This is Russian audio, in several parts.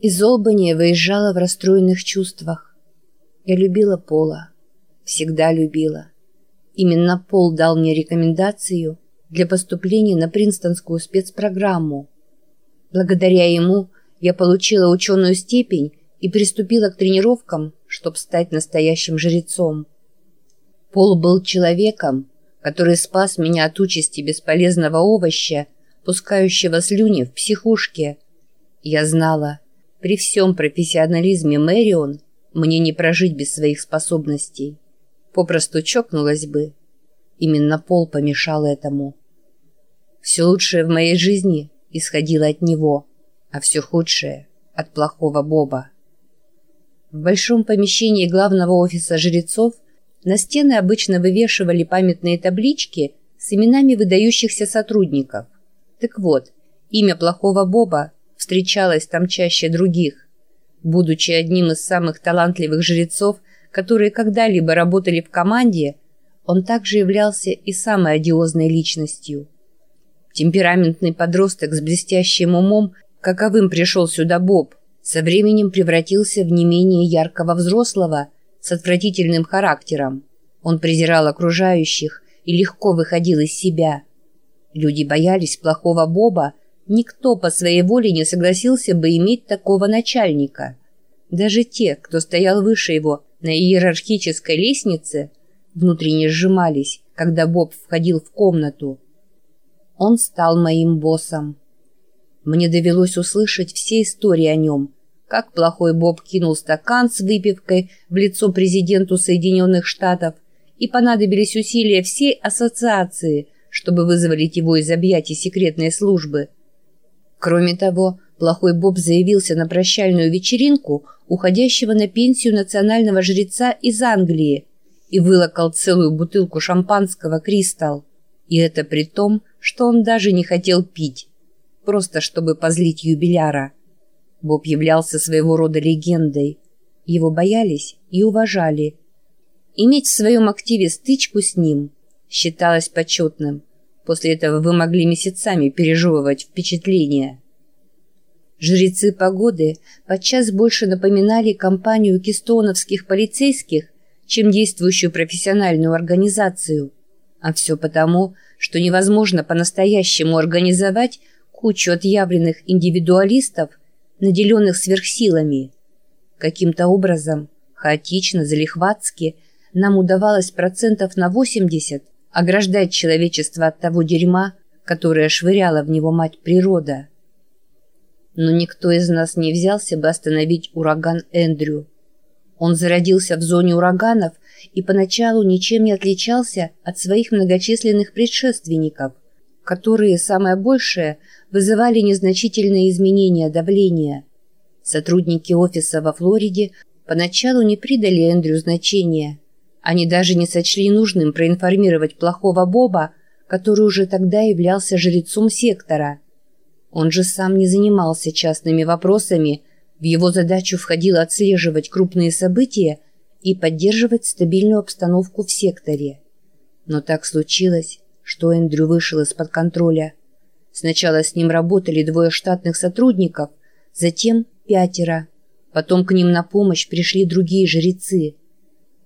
Из Олбани выезжала в расстроенных чувствах. Я любила Пола. Всегда любила. Именно Пол дал мне рекомендацию для поступления на Принстонскую спецпрограмму. Благодаря ему я получила ученую степень и приступила к тренировкам, чтобы стать настоящим жрецом. Пол был человеком, который спас меня от участи бесполезного овоща, пускающего слюни в психушке. Я знала, при всем профессионализме Мэрион мне не прожить без своих способностей. Попросту чокнулась бы. Именно Пол помешал этому. Все лучшее в моей жизни исходило от него, а все худшее — от плохого Боба. В большом помещении главного офиса жрецов на стены обычно вывешивали памятные таблички с именами выдающихся сотрудников. Так вот, имя плохого Боба встречалось там чаще других. Будучи одним из самых талантливых жрецов, которые когда-либо работали в команде, он также являлся и самой одиозной личностью. Темпераментный подросток с блестящим умом, каковым пришел сюда Боб, со временем превратился в не менее яркого взрослого с отвратительным характером. Он презирал окружающих и легко выходил из себя. Люди боялись плохого Боба, никто по своей воле не согласился бы иметь такого начальника. Даже те, кто стоял выше его на иерархической лестнице, внутренне сжимались, когда Боб входил в комнату. Он стал моим боссом. Мне довелось услышать все истории о нем, как плохой Боб кинул стакан с выпивкой в лицо президенту Соединенных Штатов, и понадобились усилия всей ассоциации, чтобы вызволить его из объятий секретной службы. Кроме того, плохой Боб заявился на прощальную вечеринку уходящего на пенсию национального жреца из Англии и вылокал целую бутылку шампанского «Кристалл». И это при том, что он даже не хотел пить просто чтобы позлить юбиляра. Боб являлся своего рода легендой. Его боялись и уважали. Иметь в своем активе стычку с ним считалось почетным. После этого вы могли месяцами пережевывать впечатления. Жрецы погоды подчас больше напоминали компанию кистоновских полицейских, чем действующую профессиональную организацию. А все потому, что невозможно по-настоящему организовать кучу отъявленных индивидуалистов, наделенных сверхсилами. Каким-то образом, хаотично, залихватски, нам удавалось процентов на 80 ограждать человечество от того дерьма, которое швыряла в него мать природа. Но никто из нас не взялся бы остановить ураган Эндрю. Он зародился в зоне ураганов и поначалу ничем не отличался от своих многочисленных предшественников, которые, самое большее, вызывали незначительные изменения давления. Сотрудники офиса во Флориде поначалу не придали Эндрю значения. Они даже не сочли нужным проинформировать плохого Боба, который уже тогда являлся жрецом сектора. Он же сам не занимался частными вопросами, в его задачу входило отслеживать крупные события и поддерживать стабильную обстановку в секторе. Но так случилось, что Эндрю вышел из-под контроля – Сначала с ним работали двое штатных сотрудников, затем пятеро. Потом к ним на помощь пришли другие жрецы.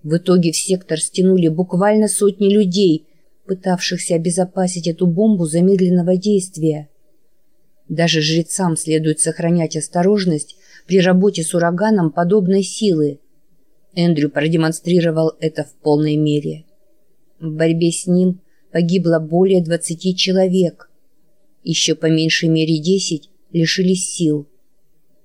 В итоге в сектор стянули буквально сотни людей, пытавшихся обезопасить эту бомбу замедленного действия. Даже жрецам следует сохранять осторожность при работе с ураганом подобной силы. Эндрю продемонстрировал это в полной мере. В борьбе с ним погибло более 20 человек – еще по меньшей мере десять лишились сил.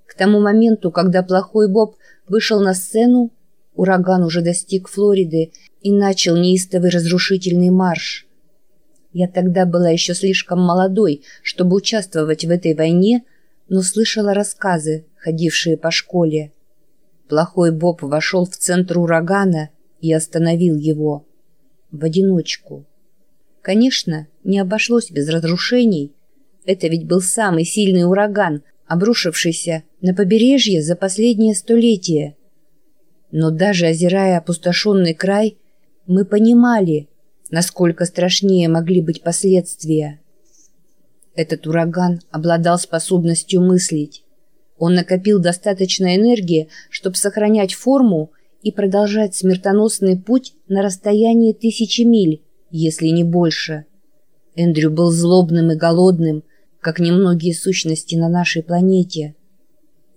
К тому моменту, когда плохой Боб вышел на сцену, ураган уже достиг Флориды и начал неистовый разрушительный марш. Я тогда была еще слишком молодой, чтобы участвовать в этой войне, но слышала рассказы, ходившие по школе. Плохой Боб вошел в центр урагана и остановил его. В одиночку. Конечно, не обошлось без разрушений, это ведь был самый сильный ураган, обрушившийся на побережье за последнее столетие. Но даже озирая опустошенный край, мы понимали, насколько страшнее могли быть последствия. Этот ураган обладал способностью мыслить. Он накопил достаточно энергии, чтобы сохранять форму и продолжать смертоносный путь на расстоянии тысячи миль, если не больше. Эндрю был злобным и голодным, как немногие сущности на нашей планете.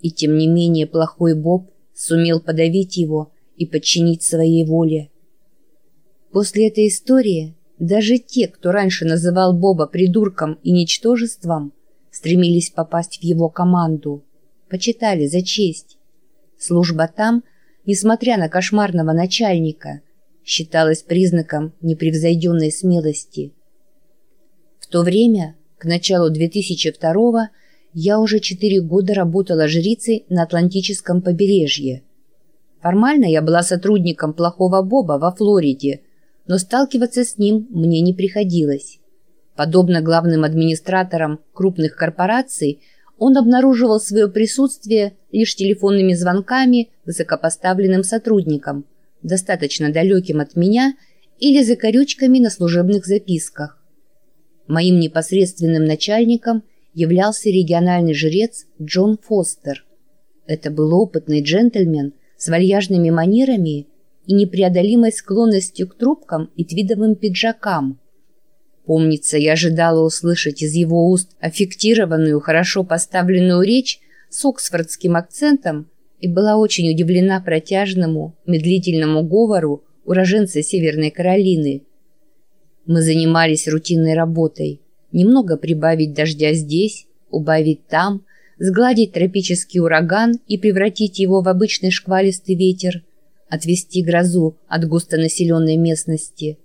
И тем не менее плохой Боб сумел подавить его и подчинить своей воле. После этой истории даже те, кто раньше называл Боба придурком и ничтожеством, стремились попасть в его команду, почитали за честь. Служба там, несмотря на кошмарного начальника, считалась признаком непревзойденной смелости. В то время, к началу 2002 я уже четыре года работала жрицей на Атлантическом побережье. Формально я была сотрудником плохого Боба во Флориде – но сталкиваться с ним мне не приходилось. Подобно главным администраторам крупных корпораций, он обнаруживал свое присутствие лишь телефонными звонками высокопоставленным сотрудникам, достаточно далеким от меня, или закорючками на служебных записках. Моим непосредственным начальником являлся региональный жрец Джон Фостер. Это был опытный джентльмен с вальяжными манерами и непреодолимой склонностью к трубкам и твидовым пиджакам. Помнится, я ожидала услышать из его уст аффектированную, хорошо поставленную речь с оксфордским акцентом и была очень удивлена протяжному, медлительному говору уроженца Северной Каролины. Мы занимались рутинной работой. Немного прибавить дождя здесь, убавить там, сгладить тропический ураган и превратить его в обычный шквалистый ветер – отвести грозу от густонаселенной местности.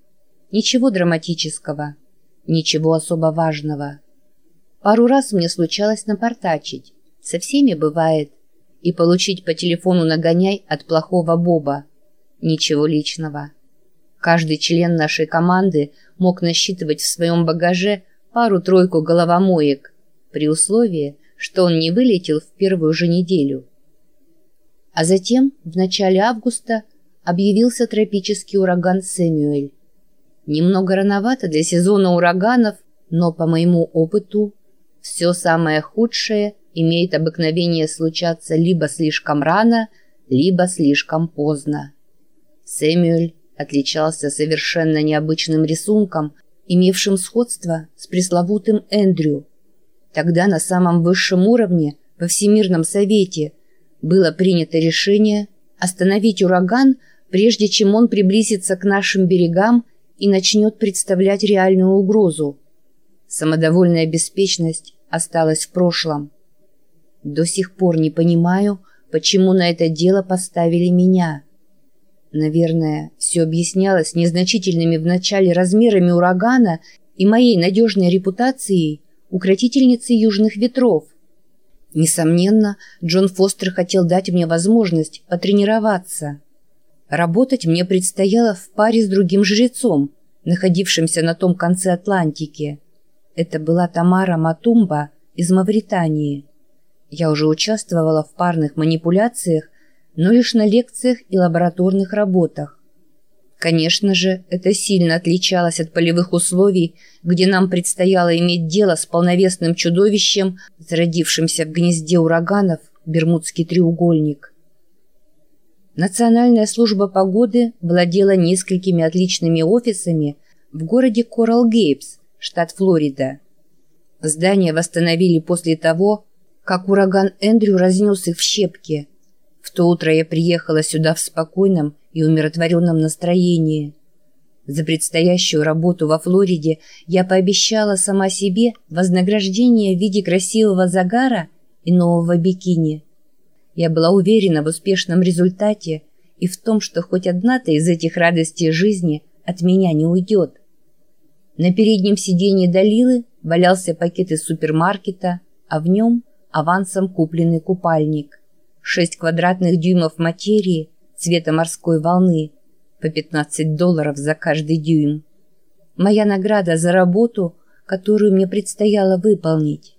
Ничего драматического, ничего особо важного. Пару раз мне случалось напортачить, со всеми бывает, и получить по телефону нагоняй от плохого Боба. Ничего личного. Каждый член нашей команды мог насчитывать в своем багаже пару-тройку головомоек, при условии, что он не вылетел в первую же неделю. А затем, в начале августа, объявился тропический ураган Сэмюэль. Немного рановато для сезона ураганов, но, по моему опыту, все самое худшее имеет обыкновение случаться либо слишком рано, либо слишком поздно. Сэмюэль отличался совершенно необычным рисунком, имевшим сходство с пресловутым Эндрю. Тогда на самом высшем уровне, во Всемирном Совете, было принято решение остановить ураган, прежде чем он приблизится к нашим берегам и начнет представлять реальную угрозу. Самодовольная беспечность осталась в прошлом. До сих пор не понимаю, почему на это дело поставили меня. Наверное, все объяснялось незначительными в начале размерами урагана и моей надежной репутацией укротительницы южных ветров – Несомненно, Джон Фостер хотел дать мне возможность потренироваться. Работать мне предстояло в паре с другим жрецом, находившимся на том конце Атлантики. Это была Тамара Матумба из Мавритании. Я уже участвовала в парных манипуляциях, но лишь на лекциях и лабораторных работах. Конечно же, это сильно отличалось от полевых условий, где нам предстояло иметь дело с полновесным чудовищем, зародившимся в гнезде ураганов Бермудский треугольник. Национальная служба погоды владела несколькими отличными офисами в городе Коралл-Гейбс, штат Флорида. Здания восстановили после того, как ураган Эндрю разнес их в щепки. В то утро я приехала сюда в спокойном и умиротворенном настроении. За предстоящую работу во Флориде я пообещала сама себе вознаграждение в виде красивого загара и нового бикини. Я была уверена в успешном результате и в том, что хоть одна-то из этих радостей жизни от меня не уйдет. На переднем сиденье Далилы валялся пакет из супермаркета, а в нем авансом купленный купальник. Шесть квадратных дюймов материи – цвета морской волны, по 15 долларов за каждый дюйм. Моя награда за работу, которую мне предстояло выполнить.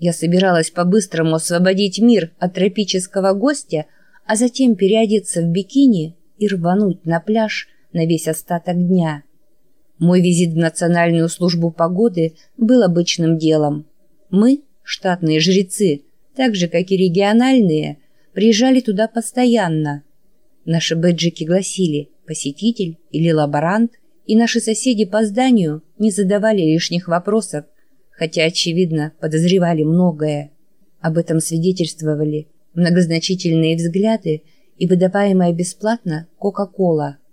Я собиралась по-быстрому освободить мир от тропического гостя, а затем переодеться в бикини и рвануть на пляж на весь остаток дня. Мой визит в Национальную службу погоды был обычным делом. Мы, штатные жрецы, так же, как и региональные, приезжали туда постоянно. Наши бэджики гласили «посетитель» или «лаборант», и наши соседи по зданию не задавали лишних вопросов, хотя, очевидно, подозревали многое. Об этом свидетельствовали многозначительные взгляды и выдаваемая бесплатно Кока-Кола –